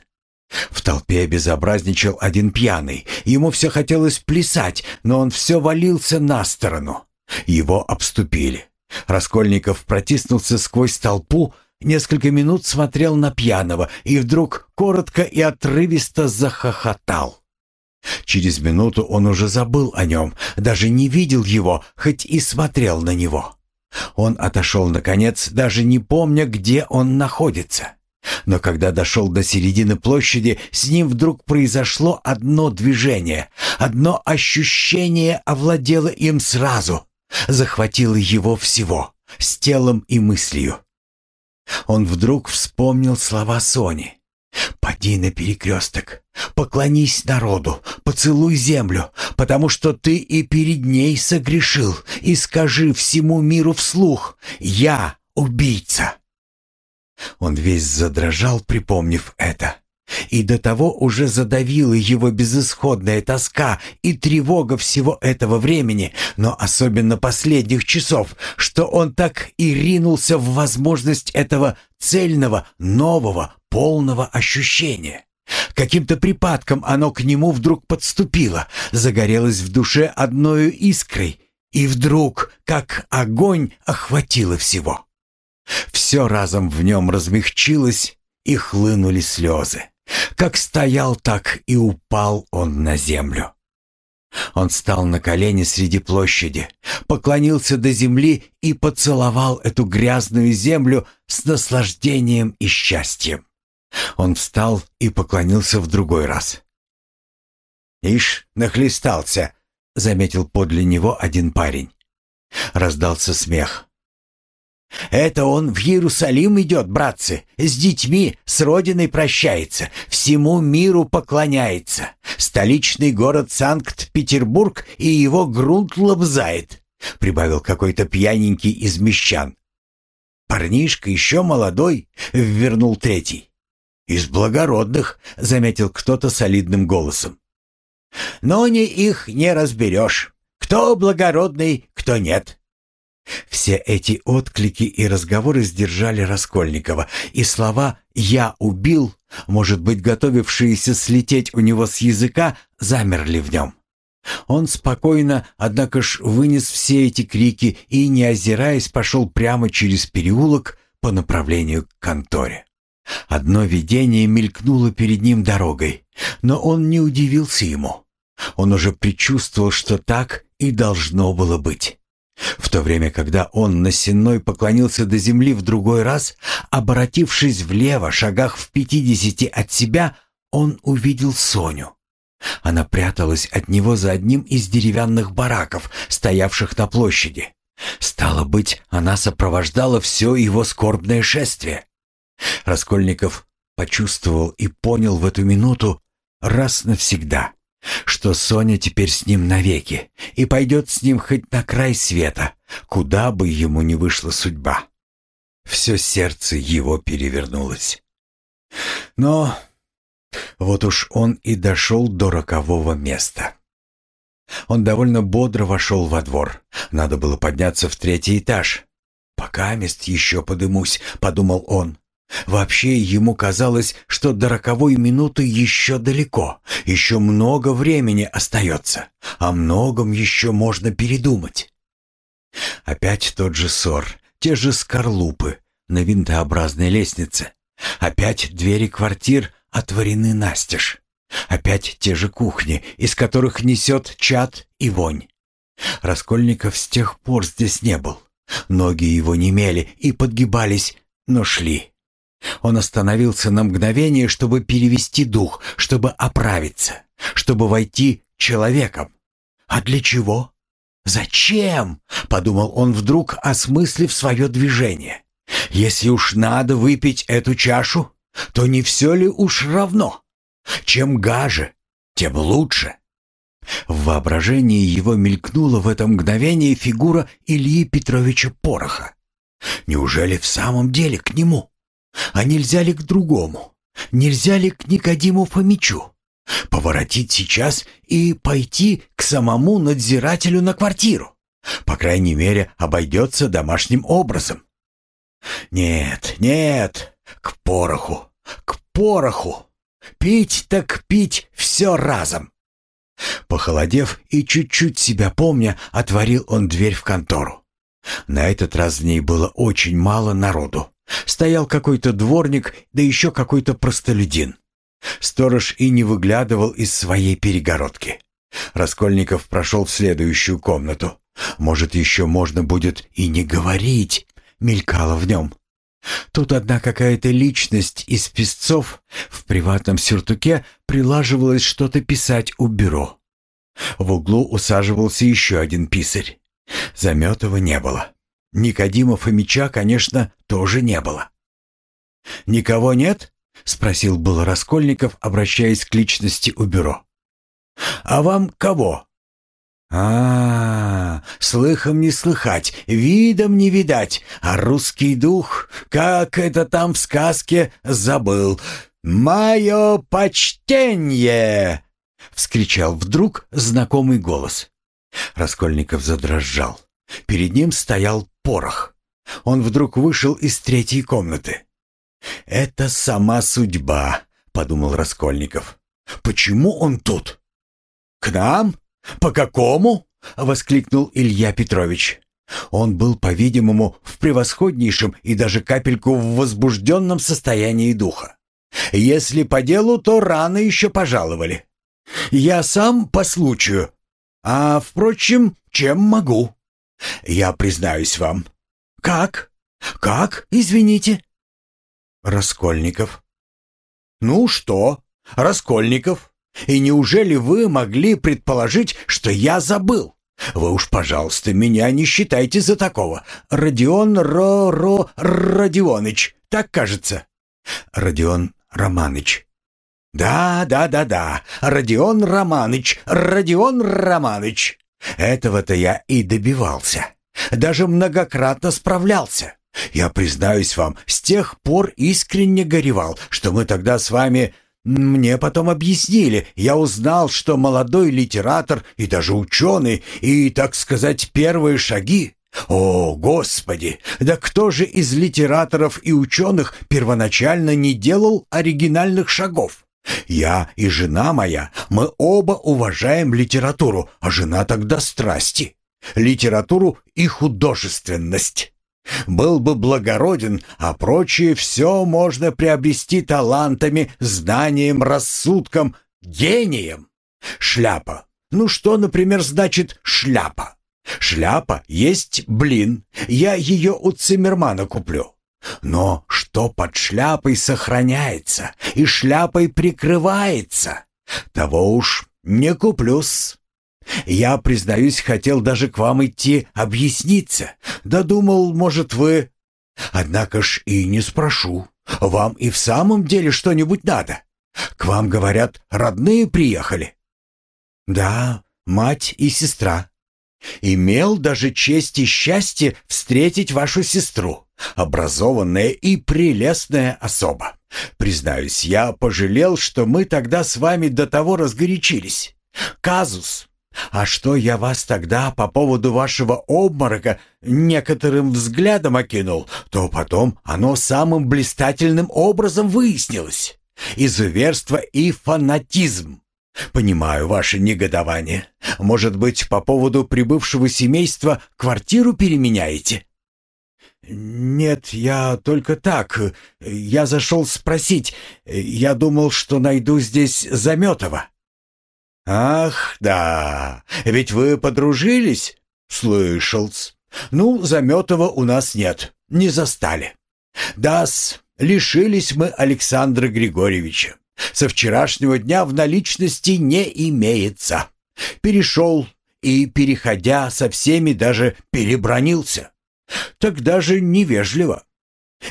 В толпе безобразничал один пьяный. Ему все хотелось плясать, но он все валился на сторону. Его обступили. Раскольников протиснулся сквозь толпу, несколько минут смотрел на пьяного и вдруг коротко и отрывисто захохотал. Через минуту он уже забыл о нем, даже не видел его, хоть и смотрел на него. Он отошел, наконец, даже не помня, где он находится. Но когда дошел до середины площади, с ним вдруг произошло одно движение, одно ощущение овладело им сразу, захватило его всего, с телом и мыслью. Он вдруг вспомнил слова Сони. «Поди на перекресток, поклонись народу, поцелуй землю, потому что ты и перед ней согрешил, и скажи всему миру вслух «Я убийца». Он весь задрожал, припомнив это. И до того уже задавила его безысходная тоска и тревога всего этого времени, но особенно последних часов, что он так и ринулся в возможность этого цельного, нового, полного ощущения. Каким-то припадком оно к нему вдруг подступило, загорелось в душе одною искрой, и вдруг, как огонь, охватило всего. Все разом в нем размягчилось, и хлынули слезы. Как стоял, так и упал он на землю. Он стал на колени среди площади, поклонился до земли и поцеловал эту грязную землю с наслаждением и счастьем. Он встал и поклонился в другой раз. «Ишь, нахлестался», — заметил подле него один парень. Раздался смех. Это он в Иерусалим идет, братцы, с детьми, с родиной прощается, всему миру поклоняется. Столичный город Санкт-Петербург и его грунт лобзает, прибавил какой-то пьяненький из мещан. Парнишка еще молодой, вернул третий. Из благородных, заметил кто-то солидным голосом. Но не их не разберешь. Кто благородный, кто нет. Все эти отклики и разговоры сдержали Раскольникова, и слова «я убил», может быть, готовившиеся слететь у него с языка, замерли в нем. Он спокойно, однако ж, вынес все эти крики и, не озираясь, пошел прямо через переулок по направлению к конторе. Одно видение мелькнуло перед ним дорогой, но он не удивился ему. Он уже предчувствовал, что так и должно было быть. В то время, когда он на сенной поклонился до земли в другой раз, обратившись влево, шагах в пятидесяти от себя, он увидел Соню. Она пряталась от него за одним из деревянных бараков, стоявших на площади. Стало быть, она сопровождала все его скорбное шествие. Раскольников почувствовал и понял в эту минуту раз навсегда — что Соня теперь с ним навеки и пойдет с ним хоть на край света, куда бы ему ни вышла судьба. Все сердце его перевернулось. Но вот уж он и дошел до рокового места. Он довольно бодро вошел во двор. Надо было подняться в третий этаж. «Пока мест еще подымусь», — подумал он. Вообще ему казалось, что до роковой минуты еще далеко, еще много времени остается, о многом еще можно передумать. Опять тот же ссор, те же скорлупы на винтообразной лестнице. Опять двери квартир отворены настежь. Опять те же кухни, из которых несет чад и вонь. Раскольников с тех пор здесь не был. Ноги его немели и подгибались, но шли. Он остановился на мгновение, чтобы перевести дух, чтобы оправиться, чтобы войти человеком. А для чего? «Зачем?» — подумал он вдруг, осмыслив свое движение. «Если уж надо выпить эту чашу, то не все ли уж равно? Чем гаже, тем лучше». В воображении его мелькнула в это мгновение фигура Ильи Петровича Пороха. Неужели в самом деле к нему? А нельзя ли к другому? Нельзя ли к Никодиму Фомичу? Поворотить сейчас и пойти к самому надзирателю на квартиру. По крайней мере, обойдется домашним образом. Нет, нет, к пороху, к пороху. Пить так пить все разом. Похолодев и чуть-чуть себя помня, отворил он дверь в контору. На этот раз в ней было очень мало народу. Стоял какой-то дворник, да еще какой-то простолюдин. Сторож и не выглядывал из своей перегородки. Раскольников прошел в следующую комнату. Может, еще можно будет и не говорить, мелькало в нем. Тут одна какая-то личность из песцов в приватном сюртуке прилаживалась что-то писать у бюро. В углу усаживался еще один писарь. Заметова не было. Никодима Фомича, конечно, тоже не было. «Никого нет?» — спросил был Раскольников, обращаясь к личности у бюро. «А вам кого?» А, -а, а слыхом не слыхать, видом не видать, а русский дух, как это там в сказке, забыл. «Мое почтение!» — вскричал вдруг знакомый голос. Раскольников задрожал. Перед ним стоял порох. Он вдруг вышел из третьей комнаты. «Это сама судьба», — подумал Раскольников. «Почему он тут?» «К нам? По какому?» — воскликнул Илья Петрович. Он был, по-видимому, в превосходнейшем и даже капельку в возбужденном состоянии духа. «Если по делу, то рано еще пожаловали. Я сам по случаю. А, впрочем, чем могу? Я признаюсь вам. Как? Как, извините?» Раскольников. «Ну что, Раскольников, и неужели вы могли предположить, что я забыл? Вы уж, пожалуйста, меня не считайте за такого. Родион Ро-Ро Родионыч, так кажется?» «Родион Романыч». «Да, да, да, да, Родион Романыч, Родион Романыч. Этого-то я и добивался. Даже многократно справлялся. Я признаюсь вам, с тех пор искренне горевал, что мы тогда с вами... Мне потом объяснили, я узнал, что молодой литератор и даже ученый, и, так сказать, первые шаги. О, Господи! Да кто же из литераторов и ученых первоначально не делал оригинальных шагов? Я и жена моя, мы оба уважаем литературу, а жена тогда страсти. Литературу и художественность. Был бы благороден, а прочее все можно приобрести талантами, знанием, рассудком, гением. Шляпа. Ну что, например, значит шляпа? Шляпа есть блин. Я ее у Циммермана куплю. Но что под шляпой сохраняется и шляпой прикрывается, того уж не куплюсь. Я, признаюсь, хотел даже к вам идти объясниться. Да думал, может, вы... Однако ж и не спрошу. Вам и в самом деле что-нибудь надо? К вам, говорят, родные приехали. Да, мать и сестра. Имел даже честь и счастье встретить вашу сестру, образованная и прелестная особа. Признаюсь, я пожалел, что мы тогда с вами до того разгорячились. Казус, А что я вас тогда по поводу вашего обморока некоторым взглядом окинул, то потом оно самым блистательным образом выяснилось. Изуверство и фанатизм. Понимаю ваше негодование. Может быть, по поводу прибывшего семейства квартиру переменяете? «Нет, я только так. Я зашел спросить. Я думал, что найду здесь Заметова». «Ах, да, ведь вы подружились?» «Слышал-с. Ну, Заметова у нас нет, не застали. Да-с, лишились мы Александра Григорьевича. Со вчерашнего дня в наличности не имеется. Перешел и, переходя со всеми, даже перебронился. Так даже невежливо.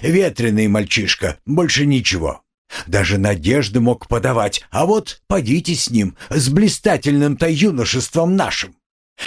Ветреный мальчишка, больше ничего. Даже надежды мог подавать, а вот подите с ним, с блистательным-то юношеством нашим.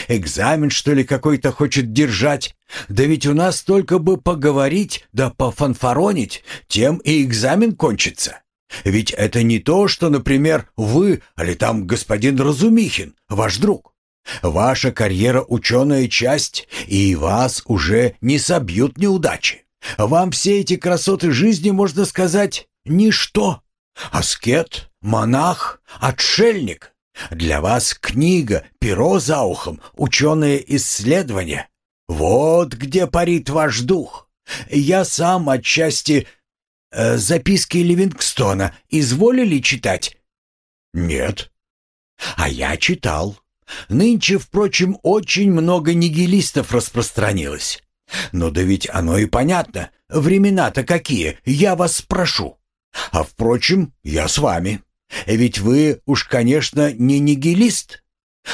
Экзамен, что ли, какой-то хочет держать? Да ведь у нас только бы поговорить, да пофанфаронить, тем и экзамен кончится. Ведь это не то, что, например, вы, или там господин Разумихин, ваш друг. Ваша карьера ученая часть, и вас уже не собьют неудачи. Вам все эти красоты жизни, можно сказать, ничто. Аскет, монах, отшельник. Для вас книга, перо за ухом, ученое исследование. Вот где парит ваш дух. Я сам отчасти... Э, записки Ливингстона изволили читать? Нет. А я читал. Нынче, впрочем, очень много нигилистов распространилось. Но да ведь оно и понятно. Времена-то какие, я вас спрошу. А впрочем, я с вами. Ведь вы уж, конечно, не нигилист.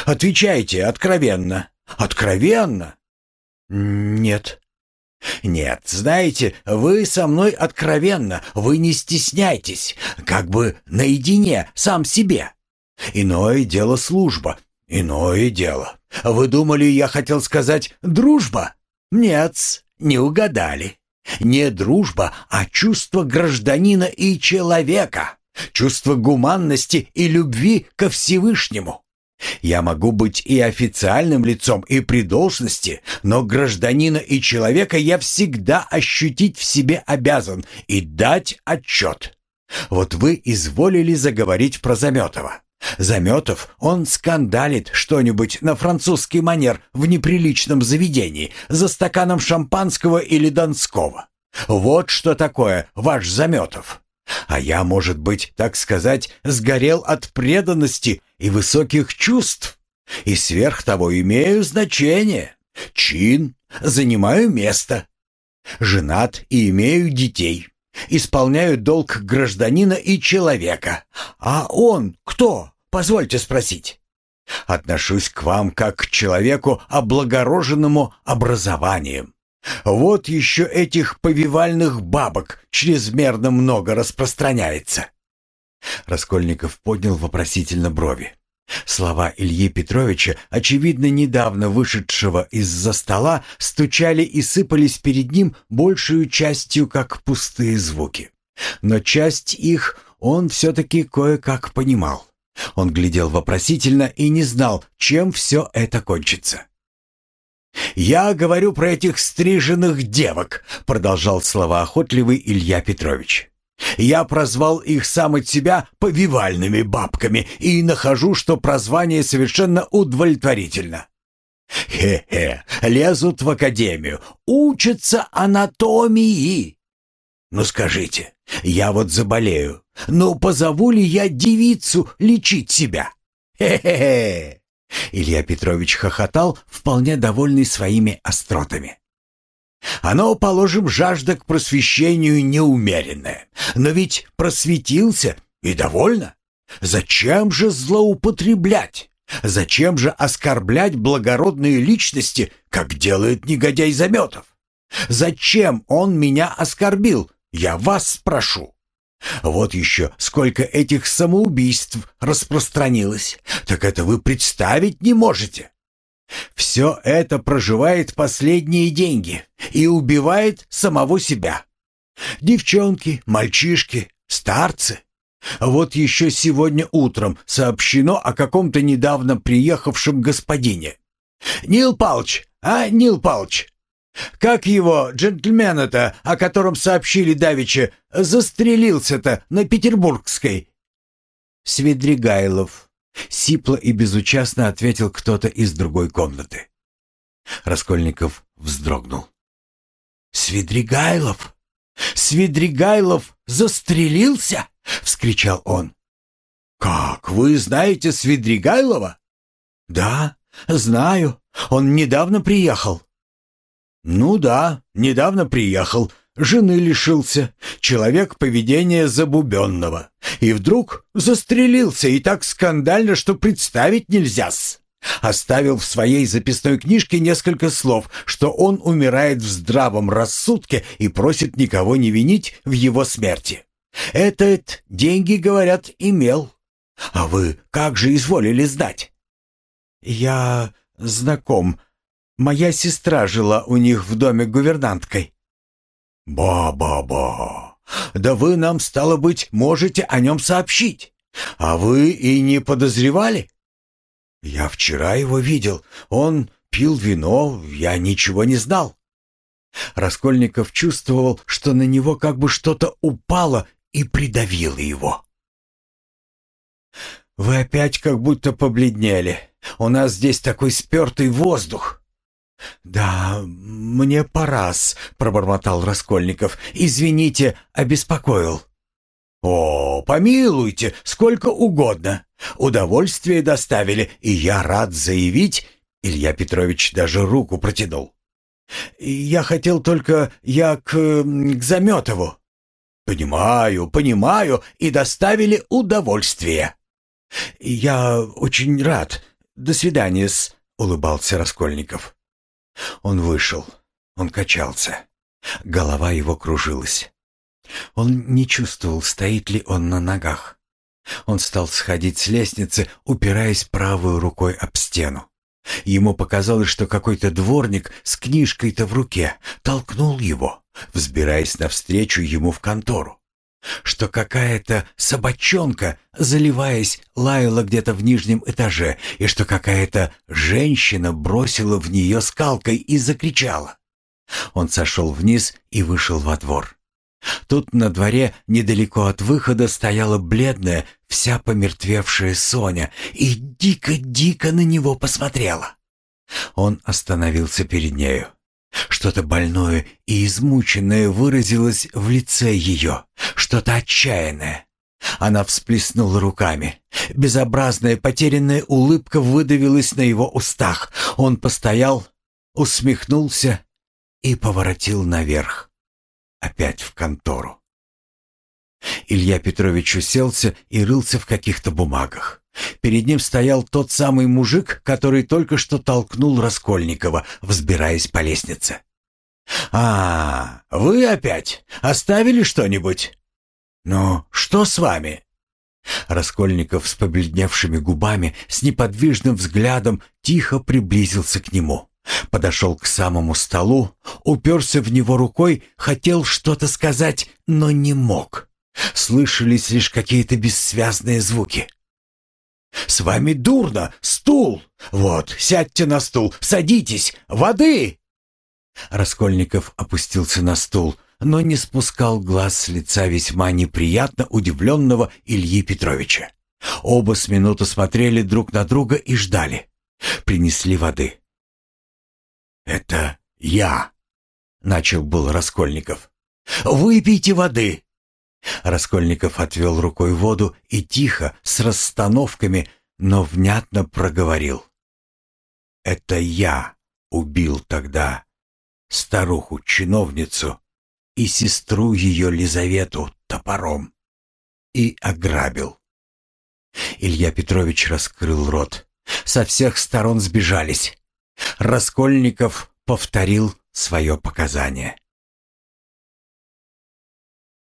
Отвечайте откровенно. Откровенно? Нет. Нет, знаете, вы со мной откровенно, вы не стесняйтесь, как бы наедине, сам себе. Иное дело служба, иное дело. Вы думали, я хотел сказать «дружба»? Нет, не угадали. Не дружба, а чувство гражданина и человека, чувство гуманности и любви ко Всевышнему. Я могу быть и официальным лицом, и при должности, но гражданина и человека я всегда ощутить в себе обязан и дать отчет. Вот вы изволили заговорить про Заметова. Заметов, он скандалит что-нибудь на французский манер в неприличном заведении за стаканом шампанского или донского. Вот что такое ваш Заметов. А я, может быть, так сказать, сгорел от преданности и высоких чувств. И сверх того имею значение, чин, занимаю место. Женат и имею детей. Исполняю долг гражданина и человека. А он кто? Позвольте спросить. Отношусь к вам как к человеку облагороженному образованием. Вот еще этих повивальных бабок чрезмерно много распространяется. Раскольников поднял вопросительно брови. Слова Ильи Петровича, очевидно, недавно вышедшего из-за стола, стучали и сыпались перед ним большую частью, как пустые звуки. Но часть их он все-таки кое-как понимал. Он глядел вопросительно и не знал, чем все это кончится. «Я говорю про этих стриженных девок», — продолжал словоохотливый Илья Петрович. «Я прозвал их сам от себя повивальными бабками и нахожу, что прозвание совершенно удовлетворительно. Хе-хе, лезут в академию, учатся анатомии. Ну скажите, я вот заболею, ну позову ли я девицу лечить себя? Хе-хе-хе!» Илья Петрович хохотал, вполне довольный своими остротами. «Оно, положим, жажда к просвещению неумеренная. Но ведь просветился и довольно. Зачем же злоупотреблять? Зачем же оскорблять благородные личности, как делает негодяй Заметов? Зачем он меня оскорбил, я вас спрошу. Вот еще сколько этих самоубийств распространилось. Так это вы представить не можете. Все это проживает последние деньги и убивает самого себя. Девчонки, мальчишки, старцы. Вот еще сегодня утром сообщено о каком-то недавно приехавшем господине. Нил Палч, а, Нил Палч? Как его, джентльмена-то, о котором сообщили давеча, застрелился-то на Петербургской?»
«Свидригайлов», — сипло и безучастно ответил кто-то из другой комнаты. Раскольников вздрогнул.
«Свидригайлов? Свидригайлов застрелился?» — вскричал он. «Как, вы знаете Свидригайлова?» «Да, знаю. Он недавно приехал». «Ну да, недавно приехал. Жены лишился. Человек поведения забубенного. И вдруг застрелился, и так скандально, что представить нельзя-с. Оставил в своей записной книжке несколько слов, что он умирает в здравом рассудке и просит никого не винить в его смерти. Этот деньги, говорят, имел. А вы как же изволили сдать?
Я знаком. Моя сестра жила у них в доме гувернанткой.
Ба-ба-ба. Да вы нам, стало быть, можете о нем сообщить. А вы и не подозревали? Я вчера его видел. Он пил вино, я ничего не знал.
Раскольников чувствовал, что на него как бы что-то упало и придавило его. «Вы опять как будто побледнели. У нас здесь такой спертый воздух». «Да, мне пора-с», — пробормотал Раскольников. «Извините, обеспокоил».
«О, помилуйте, сколько угодно. Удовольствие доставили, и я рад заявить...» Илья Петрович даже руку протянул.
«Я хотел только... Я к... к Заметову».
«Понимаю, понимаю, и доставили удовольствие».
«Я очень рад. До свидания-с», — улыбался Раскольников. Он вышел. Он качался. Голова его кружилась. Он не чувствовал, стоит ли он на ногах. Он стал сходить с лестницы, упираясь правой рукой об стену. Ему показалось, что какой-то дворник с книжкой-то в руке толкнул его, взбираясь навстречу ему в контору. Что какая-то собачонка, заливаясь, лаяла где-то в нижнем этаже, и что какая-то женщина бросила в нее скалкой и закричала. Он сошел вниз и вышел во двор. Тут на дворе, недалеко от выхода, стояла бледная, вся помертвевшая Соня и дико-дико на него посмотрела. Он остановился перед нею. Что-то больное и измученное выразилось в лице ее, что-то отчаянное. Она всплеснула руками. Безобразная потерянная улыбка выдавилась на его устах. Он постоял, усмехнулся и поворотил наверх опять в контору. Илья Петрович уселся и рылся в каких-то бумагах. Перед ним стоял тот самый мужик, который только что толкнул Раскольникова, взбираясь по лестнице. «А, вы опять? Оставили что-нибудь? Ну, что с вами?» Раскольников с побледневшими губами, с неподвижным взглядом тихо приблизился к нему. Подошел к самому столу, уперся в него рукой, хотел что-то сказать, но не мог. Слышались лишь какие-то бессвязные звуки. «С вами дурно! Стул! Вот, сядьте на стул, садитесь! Воды!» Раскольников опустился на стул, но не спускал глаз с лица весьма неприятно удивленного Ильи Петровича. Оба с минуту смотрели друг на друга и ждали. Принесли воды. «Это я», — начал был Раскольников. «Выпейте воды». Раскольников отвел рукой воду и тихо, с расстановками, но внятно проговорил. «Это я убил тогда старуху-чиновницу и сестру ее Лизавету топором и ограбил». Илья Петрович раскрыл рот. Со всех сторон сбежались. Раскольников повторил свое показание.